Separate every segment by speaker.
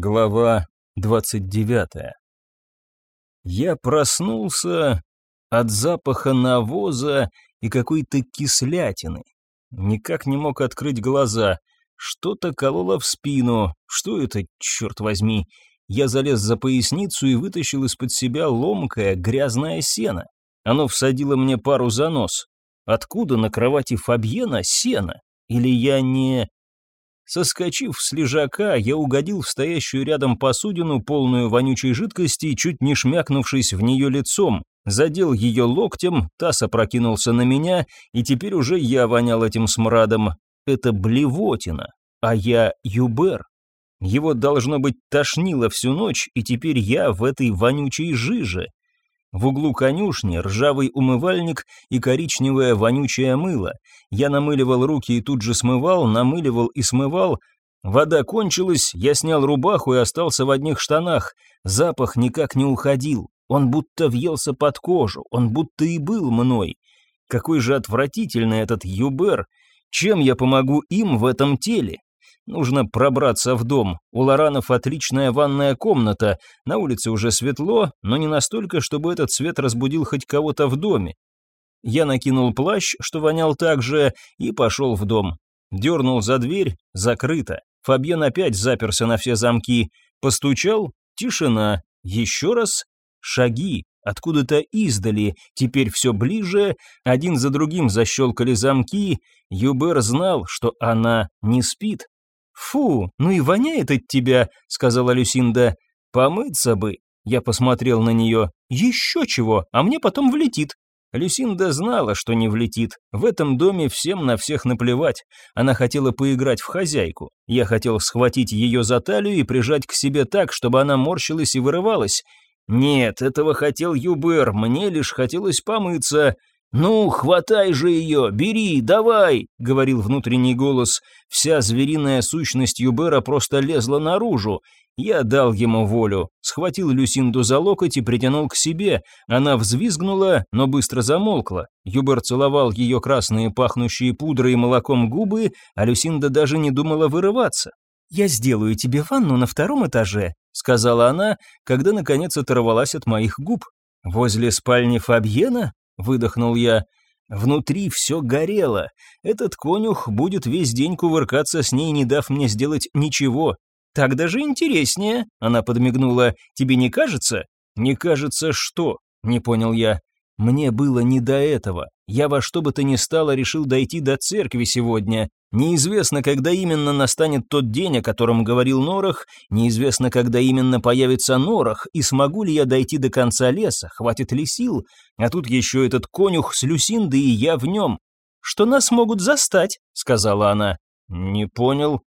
Speaker 1: Глава 29. Я проснулся от запаха навоза и какой-то кислятины. Никак не мог открыть глаза. Что-то кололо в спину. Что это, черт возьми? Я залез за поясницу и вытащил из-под себя ломкое грязное сено. Оно всадило мне пару за нос. Откуда на кровати Фабьена сено? Или я не... Соскочив с лежака, я угодил в стоящую рядом посудину, полную вонючей жидкости, чуть не шмякнувшись в нее лицом, задел ее локтем, таз опрокинулся на меня, и теперь уже я вонял этим смрадом. Это блевотина, а я юбер. Его, должно быть, тошнило всю ночь, и теперь я в этой вонючей жиже. В углу конюшни ржавый умывальник и коричневое вонючее мыло. Я намыливал руки и тут же смывал, намыливал и смывал. Вода кончилась, я снял рубаху и остался в одних штанах. Запах никак не уходил. Он будто въелся под кожу, он будто и был мной. Какой же отвратительный этот юбер. Чем я помогу им в этом теле? Нужно пробраться в дом. У Лоранов отличная ванная комната. На улице уже светло, но не настолько, чтобы этот свет разбудил хоть кого-то в доме. Я накинул плащ, что вонял так же, и пошел в дом. Дернул за дверь, закрыто. Фабьен опять заперся на все замки. Постучал, тишина. Еще раз, шаги. Откуда-то издали, теперь все ближе, один за другим защелкали замки. Юбер знал, что она не спит. «Фу, ну и воняет от тебя», — сказала Люсинда. «Помыться бы». Я посмотрел на нее. «Еще чего, а мне потом влетит». Люсинда знала, что не влетит. В этом доме всем на всех наплевать. Она хотела поиграть в хозяйку. Я хотел схватить ее за талию и прижать к себе так, чтобы она морщилась и вырывалась. Нет, этого хотел Юбер, мне лишь хотелось помыться. «Ну, хватай же ее, бери, давай!» — говорил внутренний голос. Вся звериная сущность Юбера просто лезла наружу. Я дал ему волю, схватил Люсинду за локоть и притянул к себе. Она взвизгнула, но быстро замолкла. Юбер целовал ее красные пахнущие пудрой и молоком губы, а Люсинда даже не думала вырываться. «Я сделаю тебе ванну на втором этаже», — сказала она, когда наконец оторвалась от моих губ. «Возле спальни Фабьена?» Выдохнул я. Внутри все горело. Этот конюх будет весь день кувыркаться с ней, не дав мне сделать ничего. Так даже интереснее, она подмигнула. Тебе не кажется? Не кажется что? Не понял я. Мне было не до этого. Я во что бы то ни стало решил дойти до церкви сегодня. Неизвестно, когда именно настанет тот день, о котором говорил Норах, неизвестно, когда именно появится Норах, и смогу ли я дойти до конца леса, хватит ли сил, а тут еще этот конюх с Люсиндой и я в нем. «Что нас могут застать», — сказала она. «Не понял».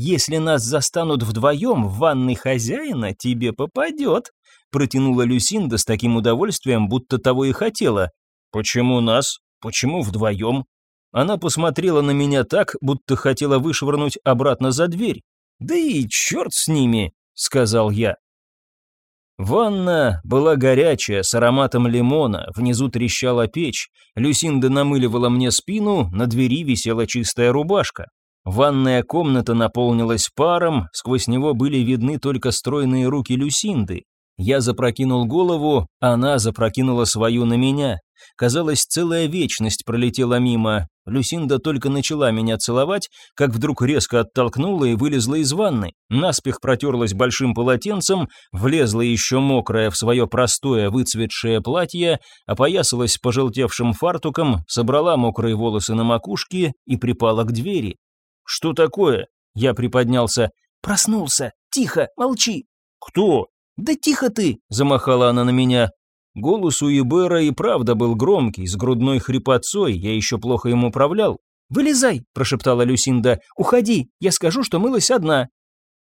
Speaker 1: «Если нас застанут вдвоем в ванной хозяина, тебе попадет», — протянула Люсинда с таким удовольствием, будто того и хотела. «Почему нас? Почему вдвоем?» Она посмотрела на меня так, будто хотела вышвырнуть обратно за дверь. «Да и черт с ними», — сказал я. Ванна была горячая, с ароматом лимона, внизу трещала печь, Люсинда намыливала мне спину, на двери висела чистая рубашка. Ванная комната наполнилась паром, сквозь него были видны только стройные руки Люсинды. Я запрокинул голову, она запрокинула свою на меня. Казалось, целая вечность пролетела мимо. Люсинда только начала меня целовать, как вдруг резко оттолкнула и вылезла из ванны. Наспех протерлась большим полотенцем, влезла еще мокрая в свое простое выцветшее платье, опоясалась пожелтевшим фартуком, собрала мокрые волосы на макушке и припала к двери. «Что такое?» Я приподнялся. «Проснулся! Тихо! Молчи!» «Кто?» «Да тихо ты!» – замахала она на меня. Голос у Ибера и правда был громкий, с грудной хрипотцой, я еще плохо им управлял. «Вылезай!» – прошептала Люсинда. «Уходи! Я скажу, что мылась одна!»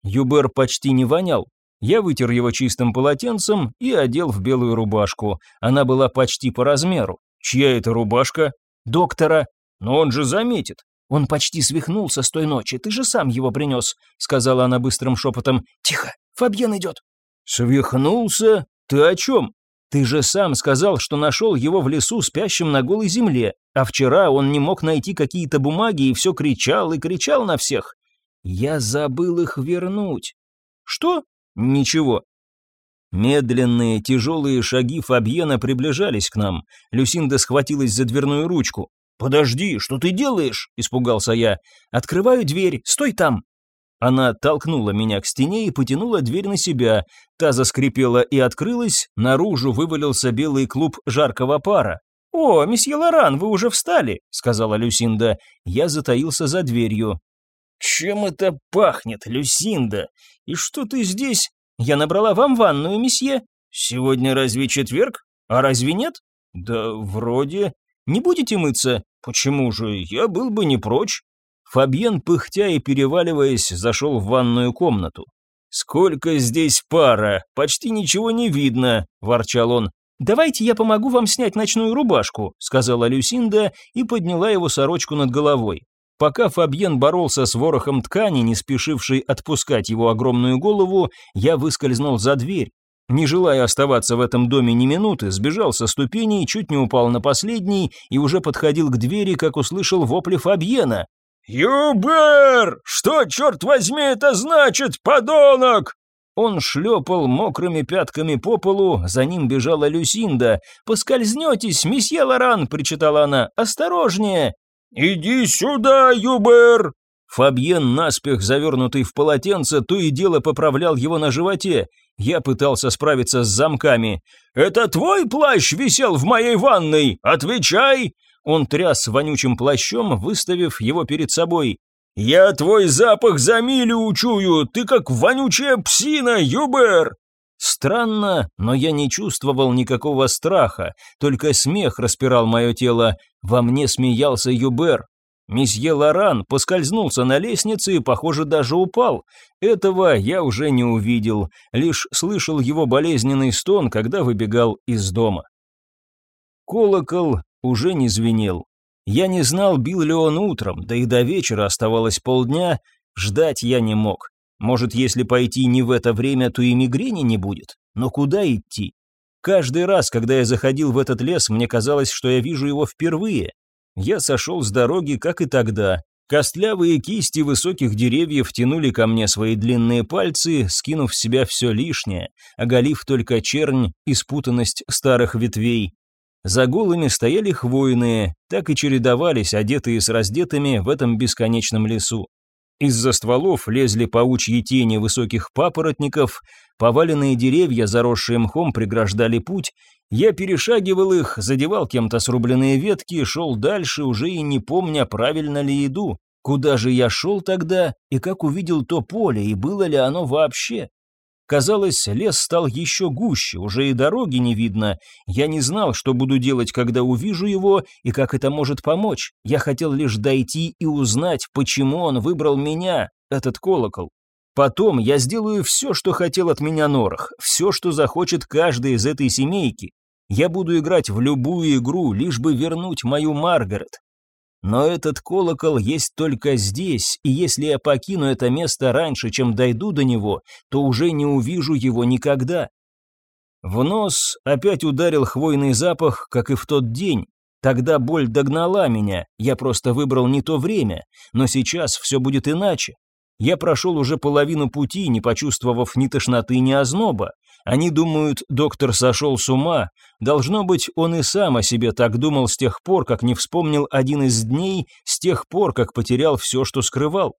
Speaker 1: Юбер почти не вонял. Я вытер его чистым полотенцем и одел в белую рубашку. Она была почти по размеру. «Чья это рубашка?» «Доктора». «Но он же заметит». «Он почти свихнулся с той ночи, ты же сам его принес», — сказала она быстрым шепотом. «Тихо, Фабьен идет». «Свихнулся? Ты о чем?» «Ты же сам сказал, что нашел его в лесу спящим на голой земле, а вчера он не мог найти какие-то бумаги и все кричал и кричал на всех. Я забыл их вернуть». Что? Ничего. Медленные, тяжелые шаги Фабьена приближались к нам. Люсинда схватилась за дверную ручку. «Подожди, что ты делаешь?» – испугался я. «Открываю дверь, стой там!» Она толкнула меня к стене и потянула дверь на себя. Та заскрипела и открылась, наружу вывалился белый клуб жаркого пара. «О, месье Лоран, вы уже встали», — сказала Люсинда. Я затаился за дверью. «Чем это пахнет, Люсинда? И что ты здесь?» «Я набрала вам ванную, месье». «Сегодня разве четверг? А разве нет?» «Да вроде...» «Не будете мыться?» «Почему же? Я был бы не прочь». Фабьен, пыхтя и переваливаясь, зашел в ванную комнату. «Сколько здесь пара! Почти ничего не видно!» – ворчал он. «Давайте я помогу вам снять ночную рубашку», – сказала Люсинда и подняла его сорочку над головой. Пока Фабьен боролся с ворохом ткани, не спешивший отпускать его огромную голову, я выскользнул за дверь. Не желая оставаться в этом доме ни минуты, сбежал со ступеней, чуть не упал на последний и уже подходил к двери, как услышал вопли Фабьена. «Юбер! Что, черт возьми, это значит, подонок?» Он шлепал мокрыми пятками по полу, за ним бежала Люсинда. «Поскользнетесь, месье Лоран!» – причитала она. «Осторожнее!» «Иди сюда, Юбер!» Фабьен, наспех завернутый в полотенце, то и дело поправлял его на животе. Я пытался справиться с замками. «Это твой плащ висел в моей ванной? Отвечай!» Он тряс вонючим плащом, выставив его перед собой. «Я твой запах за милю учую, ты как вонючая псина, Юбер!» Странно, но я не чувствовал никакого страха, только смех распирал мое тело. Во мне смеялся Юбер. Месье Лоран поскользнулся на лестнице и, похоже, даже упал. Этого я уже не увидел, лишь слышал его болезненный стон, когда выбегал из дома. Колокол уже не звенел. Я не знал, бил ли он утром, да и до вечера оставалось полдня, ждать я не мог. Может, если пойти не в это время, то и мигрени не будет. Но куда идти? Каждый раз, когда я заходил в этот лес, мне казалось, что я вижу его впервые. Я сошел с дороги, как и тогда. Костлявые кисти высоких деревьев тянули ко мне свои длинные пальцы, скинув в себя все лишнее, оголив только чернь и спутанность старых ветвей. За голыми стояли хвойные, так и чередовались, одетые с раздетыми в этом бесконечном лесу. Из-за стволов лезли паучьи тени высоких папоротников, поваленные деревья, заросшие мхом, преграждали путь. Я перешагивал их, задевал кем-то срубленные ветки, шел дальше, уже и не помня, правильно ли иду. Куда же я шел тогда, и как увидел то поле, и было ли оно вообще? Казалось, лес стал еще гуще, уже и дороги не видно. Я не знал, что буду делать, когда увижу его, и как это может помочь. Я хотел лишь дойти и узнать, почему он выбрал меня, этот колокол. Потом я сделаю все, что хотел от меня Норах, все, что захочет каждый из этой семейки. Я буду играть в любую игру, лишь бы вернуть мою Маргарет. Но этот колокол есть только здесь, и если я покину это место раньше, чем дойду до него, то уже не увижу его никогда. В нос опять ударил хвойный запах, как и в тот день. Тогда боль догнала меня, я просто выбрал не то время, но сейчас все будет иначе. Я прошел уже половину пути, не почувствовав ни тошноты, ни озноба. Они думают, доктор сошел с ума. Должно быть, он и сам о себе так думал с тех пор, как не вспомнил один из дней, с тех пор, как потерял все, что скрывал.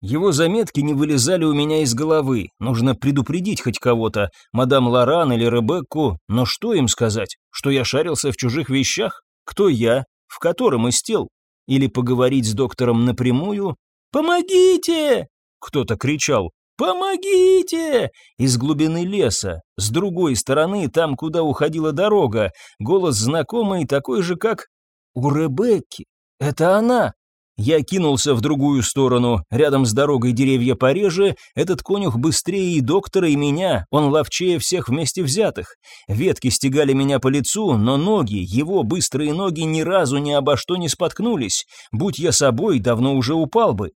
Speaker 1: Его заметки не вылезали у меня из головы. Нужно предупредить хоть кого-то, мадам Лоран или Ребекку, но что им сказать? Что я шарился в чужих вещах? Кто я? В котором из? Или поговорить с доктором напрямую? «Помогите!» Кто-то кричал. «Помогите!» Из глубины леса, с другой стороны, там, куда уходила дорога, голос знакомый, такой же, как у Ребекки. Это она. Я кинулся в другую сторону. Рядом с дорогой деревья пореже, этот конюх быстрее и доктора, и меня, он ловчее всех вместе взятых. Ветки стегали меня по лицу, но ноги, его быстрые ноги ни разу ни обо что не споткнулись. Будь я собой, давно уже упал бы.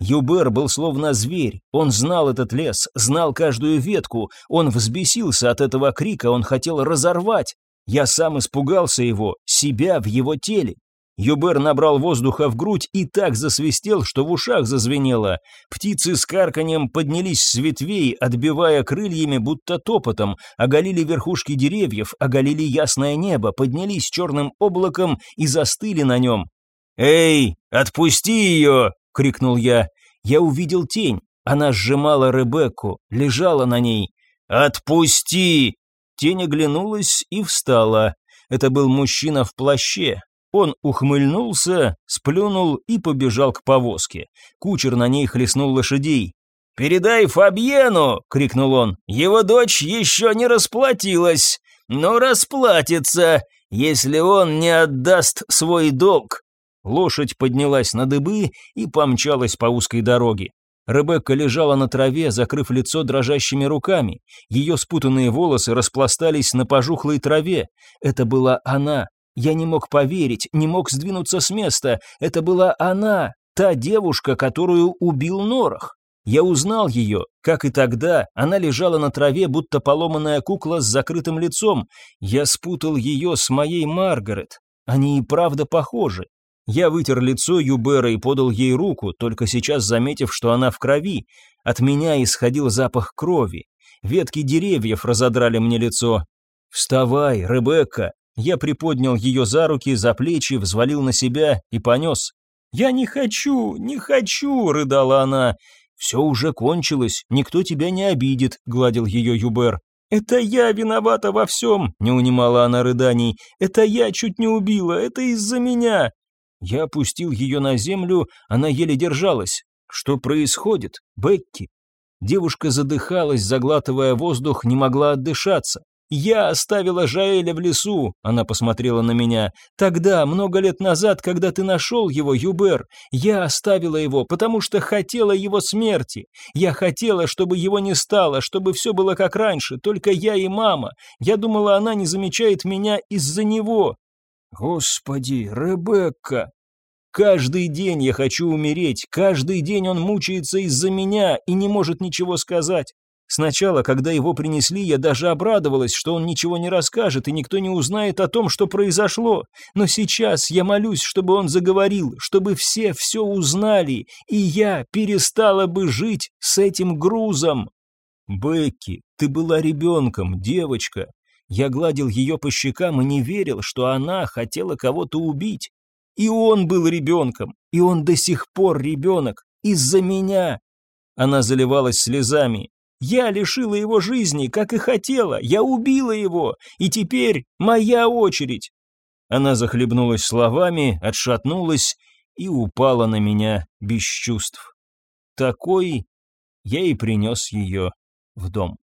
Speaker 1: Юбер был словно зверь, он знал этот лес, знал каждую ветку, он взбесился от этого крика, он хотел разорвать. Я сам испугался его, себя в его теле. Юбер набрал воздуха в грудь и так засвистел, что в ушах зазвенело. Птицы с карканьем поднялись с ветвей, отбивая крыльями, будто топотом, оголили верхушки деревьев, оголили ясное небо, поднялись черным облаком и застыли на нем. «Эй, отпусти ее!» — крикнул я. Я увидел тень. Она сжимала Ребекку, лежала на ней. «Отпусти!» Тень оглянулась и встала. Это был мужчина в плаще, он ухмыльнулся, сплюнул и побежал к повозке. Кучер на ней хлестнул лошадей. «Передай Фабьену!» — крикнул он. «Его дочь еще не расплатилась, но расплатится, если он не отдаст свой долг». Лошадь поднялась на дыбы и помчалась по узкой дороге. Ребекка лежала на траве, закрыв лицо дрожащими руками. Ее спутанные волосы распластались на пожухлой траве. Это была она, я не мог поверить, не мог сдвинуться с места. Это была она, та девушка, которую убил Норах. Я узнал ее, как и тогда, она лежала на траве, будто поломанная кукла с закрытым лицом. Я спутал ее с моей Маргарет. Они и правда похожи. Я вытер лицо Юбера и подал ей руку, только сейчас заметив, что она в крови. От меня исходил запах крови. Ветки деревьев разодрали мне лицо. «Вставай, Ребекка!» Я приподнял ее за руки, за плечи, взвалил на себя и понес. «Я не хочу, не хочу!» — рыдала она. «Все уже кончилось, никто тебя не обидит», — гладил ее Юбер. «Это я виновата во всем!» — не унимала она рыданий. «Это я чуть не убила, это из-за меня!» Я опустил ее на землю, она еле держалась. «Что происходит, Бекки?» Девушка задыхалась, заглатывая воздух, не могла отдышаться. «Я оставила Жаэля в лесу», — она посмотрела на меня. «Тогда, много лет назад, когда ты нашел его, Юбер, я оставила его, потому что хотела его смерти. Я хотела, чтобы его не стало, чтобы все было как раньше, только я и мама. Я думала, она не замечает меня из-за него». «Господи, Ребекка!» Каждый день я хочу умереть, каждый день он мучается из-за меня и не может ничего сказать. Сначала, когда его принесли, я даже обрадовалась, что он ничего не расскажет и никто не узнает о том, что произошло. Но сейчас я молюсь, чтобы он заговорил, чтобы все все узнали, и я перестала бы жить с этим грузом. Бекки, ты была ребенком, девочка. Я гладил ее по щекам и не верил, что она хотела кого-то убить. И он был ребенком, и он до сих пор ребенок, из-за меня. Она заливалась слезами, я лишила его жизни, как и хотела, я убила его, и теперь моя очередь. Она захлебнулась словами, отшатнулась и упала на меня без чувств. Такой я и принес ее в дом.